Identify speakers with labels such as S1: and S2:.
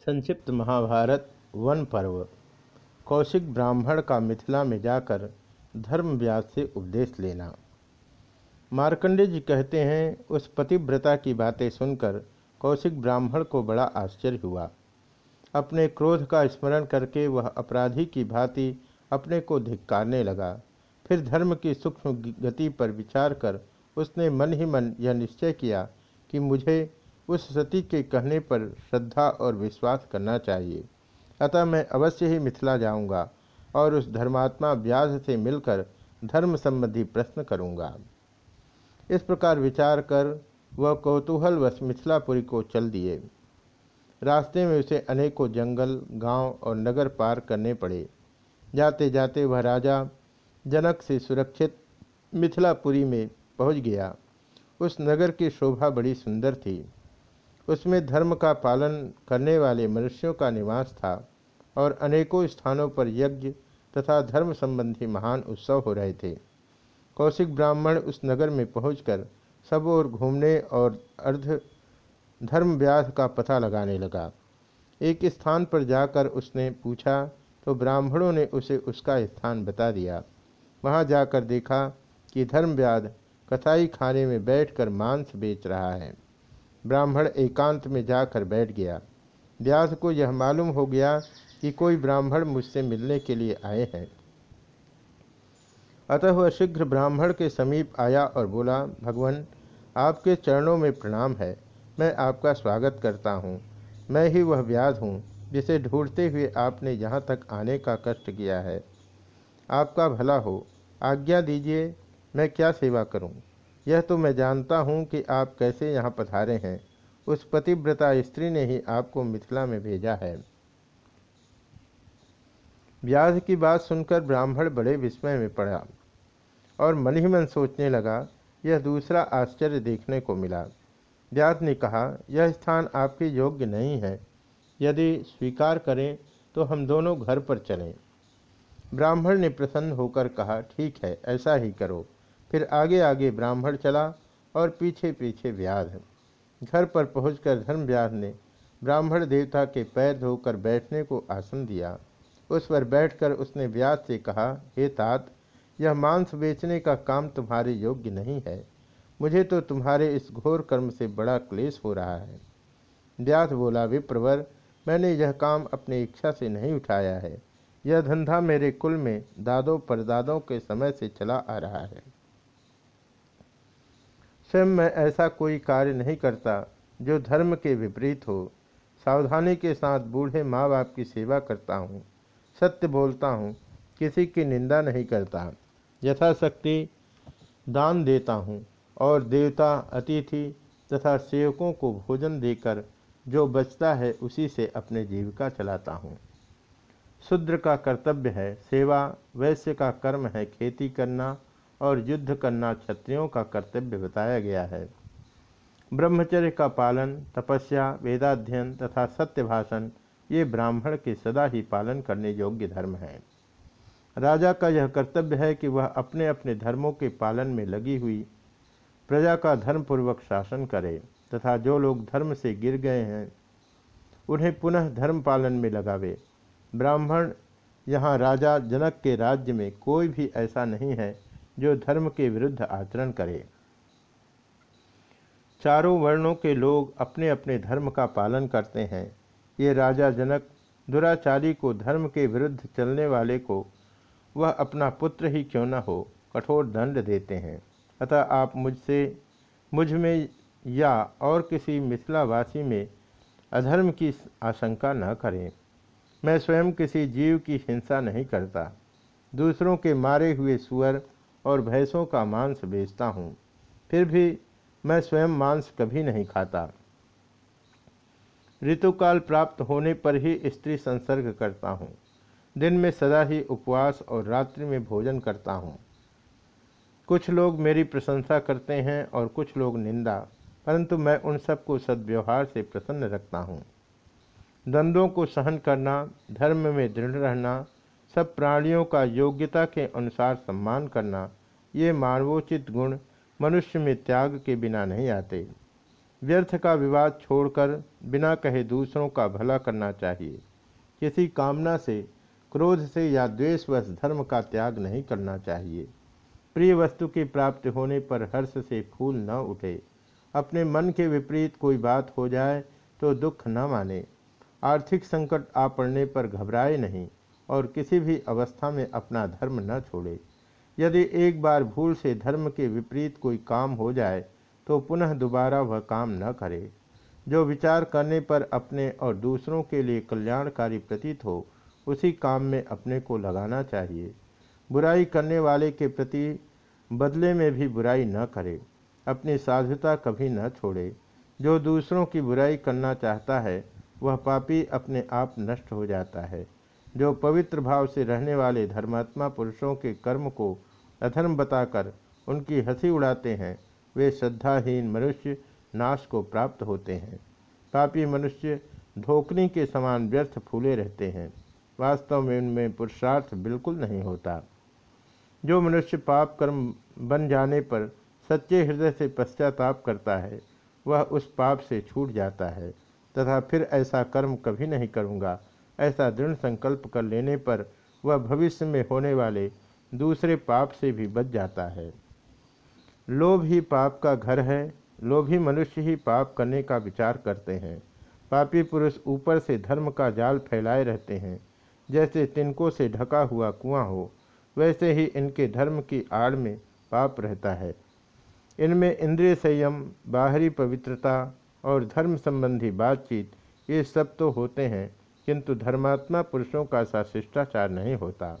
S1: संक्षिप्त महाभारत, वन पर्व। कौशिक ब्राह्मण का मिथिला में जाकर धर्म व्यास से उपदेश लेना। मार्कंडे जी कहते हैं, उस पतिव्रता की बातें सुनकर कौशिक ब्राह्मण को बड़ा आश्चर्य हुआ। अपने क्रोध का स्मरण करके वह अपराधी की भांति अपने को धिक्कारने लगा। फिर धर्म की सूक्ष्म गति पर विचार कर उसने मन ही मन यह निश्चय किया कि मुझे उस सती के कहने पर श्रद्धा और विश्वास करना चाहिए। अतः मैं अवश्य ही मिथिला जाऊँगा और उस धर्मात्मा व्यास से मिलकर धर्म संबंधी प्रश्न करूँगा। इस प्रकार विचार कर वह कौतूहलवश मिथिलापुरी को चल दिए। रास्ते में उसे अनेकों जंगल, गाँव और नगर पार करने पड़े। जाते जाते वह राजा जनक से सुरक्षित मिथिलापुरी में पहुँच गया। उस नगर की शोभा बड़ी सुंदर थी। उसमें धर्म का पालन करने वाले मनुष्यों का निवास था और अनेकों स्थानों पर यज्ञ तथा धर्म संबंधी महान उत्सव हो रहे थे। कौशिक ब्राह्मण उस नगर में पहुंचकर सब ओर घूमने और अर्ध धर्म व्यास का पता लगाने लगा। एक स्थान पर जाकर उसने पूछा तो ब्राह्मणों ने उसे उसका स्थान बता दिया। वहाँ जाकर देखा कि धर्म व्याध कथाई खाने में बैठकर मांस बेच रहा है। ब्राह्मण एकांत में जाकर बैठ गया। व्यास को यह मालूम हो गया कि कोई ब्राह्मण मुझसे मिलने के लिए आए हैं। अतः वह शीघ्र ब्राह्मण के समीप आया और बोला, भगवान, आपके चरणों में प्रणाम है। मैं आपका स्वागत करता हूँ। मैं ही वह व्याध हूँ, जिसे ढूंढते हुए आपने यहाँ तक आने का कष्ट किया है। आपका भला हो। आज्ञा दीजिए, मैं क्या सेवा करूँ? यह तो मैं जानता हूँ कि आप कैसे यहाँ पधारे हैं। उस पतिव्रता स्त्री ने ही आपको मिथिला में भेजा है। व्यास की बात सुनकर ब्राह्मण बड़े विस्मय में पड़ा और मन ही मन सोचने लगा, यह दूसरा आश्चर्य देखने को मिला। व्यास ने कहा, यह स्थान आपके योग्य नहीं है। यदि स्वीकार करें तो हम दोनों घर पर चलें। ब्राह्मण ने प्रसन्न होकर कहा, ठीक है, ऐसा ही करो। फिर आगे आगे ब्राह्मण चला और पीछे पीछे व्याध घर पर पहुंचकर धर्म व्याध ने ब्राह्मण देवता के पैर धोकर बैठने को आसन दिया। उस पर बैठकर उसने व्याध से कहा, हे तात, यह मांस बेचने का काम तुम्हारे योग्य नहीं है। मुझे तो तुम्हारे इस घोर कर्म से बड़ा क्लेश हो रहा है व्याध बोला, विप्रवर, मैंने यह काम अपनी इच्छा से नहीं उठाया है। यह धंधा मेरे कुल में दादों परदादों के समय से चला आ रहा है। स्वयं मैं ऐसा कोई कार्य नहीं करता जो धर्म के विपरीत हो। सावधानी के साथ बूढ़े माँ बाप की सेवा करता हूँ। सत्य बोलता हूँ, किसी की निंदा नहीं करता। यथाशक्ति दान देता हूँ और देवता, अतिथि तथा सेवकों को भोजन देकर जो बचता है उसी से अपने जीविका चलाता हूँ। शूद्र का कर्तव्य है सेवा, वैश्य का कर्म है खेती करना और युद्ध करना क्षत्रियों का कर्तव्य बताया गया है। ब्रह्मचर्य का पालन, तपस्या, वेदाध्ययन तथा सत्य भाषण, ये ब्राह्मण के सदा ही पालन करने योग्य धर्म है। राजा का यह कर्तव्य है कि वह अपने अपने धर्मों के पालन में लगी हुई प्रजा का धर्मपूर्वक शासन करे तथा जो लोग धर्म से गिर गए हैं, उन्हें पुनः धर्म पालन में लगावे। ब्राह्मण, यहाँ राजा जनक के राज्य में कोई भी ऐसा नहीं है जो धर्म के विरुद्ध आचरण करे। चारों वर्णों के लोग अपने अपने धर्म का पालन करते हैं। ये राजा जनक, दुराचारी को धर्म के विरुद्ध चलने वाले को, वह अपना पुत्र ही क्यों न हो, कठोर दंड देते हैं। अतः आप मुझसे, मुझमें या और किसी मिथिलावासी में अधर्म की आशंका न करें। मैं स्वयं किसी जीव की हिंसा नहीं करता। दूसरों के मारे हुए सुअर और भैंसों का मांस बेचता हूँ। फिर भी मैं स्वयं मांस कभी नहीं खाता। ऋतुकाल प्राप्त होने पर ही स्त्री संसर्ग करता हूँ। दिन में सदा ही उपवास और रात्रि में भोजन करता हूँ। कुछ लोग मेरी प्रशंसा करते हैं और कुछ लोग निंदा, परंतु मैं उन सबको सद्व्यवहार से प्रसन्न रखता हूँ। द्वंद्वों को सहन करना, धर्म में दृढ़ रहना सब प्राणियों का योग्यता के अनुसार सम्मान करना, ये मानवोचित गुण मनुष्य में त्याग के बिना नहीं आते। व्यर्थ का विवाद छोड़कर बिना कहे दूसरों का भला करना चाहिए। किसी कामना से, क्रोध से या द्वेषवश धर्म का त्याग नहीं करना चाहिए। प्रिय वस्तु की प्राप्ति होने पर हर्ष से फूल न उठे। अपने मन के विपरीत कोई बात हो जाए तो दुख न माने। आर्थिक संकट आ पड़ने पर घबराए नहीं। और किसी भी अवस्था में अपना धर्म न छोड़े। यदि एक बार भूल से धर्म के विपरीत कोई काम हो जाए तो पुनः दोबारा वह काम न करे। जो विचार करने पर अपने और दूसरों के लिए कल्याणकारी प्रतीत हो, उसी काम में अपने को लगाना चाहिए। बुराई करने वाले के प्रति बदले में भी बुराई न करे, अपनी साधुता कभी न छोड़े। जो दूसरों की बुराई करना चाहता है, वह पापी अपने आप नष्ट हो जाता है। जो पवित्र भाव से रहने वाले धर्मात्मा पुरुषों के कर्म को अधर्म बताकर उनकी हँसी उड़ाते हैं, वे श्रद्धाहीन मनुष्य नाश को प्राप्त होते हैं। पापी मनुष्य धोकनी के समान व्यर्थ फूले रहते हैं। वास्तव में उनमें पुरुषार्थ बिल्कुल नहीं होता। जो मनुष्य पाप कर्म बन जाने पर सच्चे हृदय से पश्चाताप करता है, वह उस पाप से छूट जाता है, तथा फिर ऐसा कर्म कभी नहीं करूँगा। ऐसा दृढ़ संकल्प कर लेने पर वह भविष्य में होने वाले दूसरे पाप से भी बच जाता है। लोभ ही पाप का घर है, लोभी मनुष्य ही पाप करने का विचार करते हैं। पापी पुरुष ऊपर से धर्म का जाल फैलाए रहते हैं, जैसे तिनकों से ढका हुआ कुआँ हो, वैसे ही इनके धर्म की आड़ में पाप रहता है। इनमें इंद्रिय संयम, बाहरी पवित्रता और धर्म संबंधी बातचीत, ये सब तो होते हैं किंतु धर्मात्मा पुरुषों का सा शिष्टाचार नहीं होता।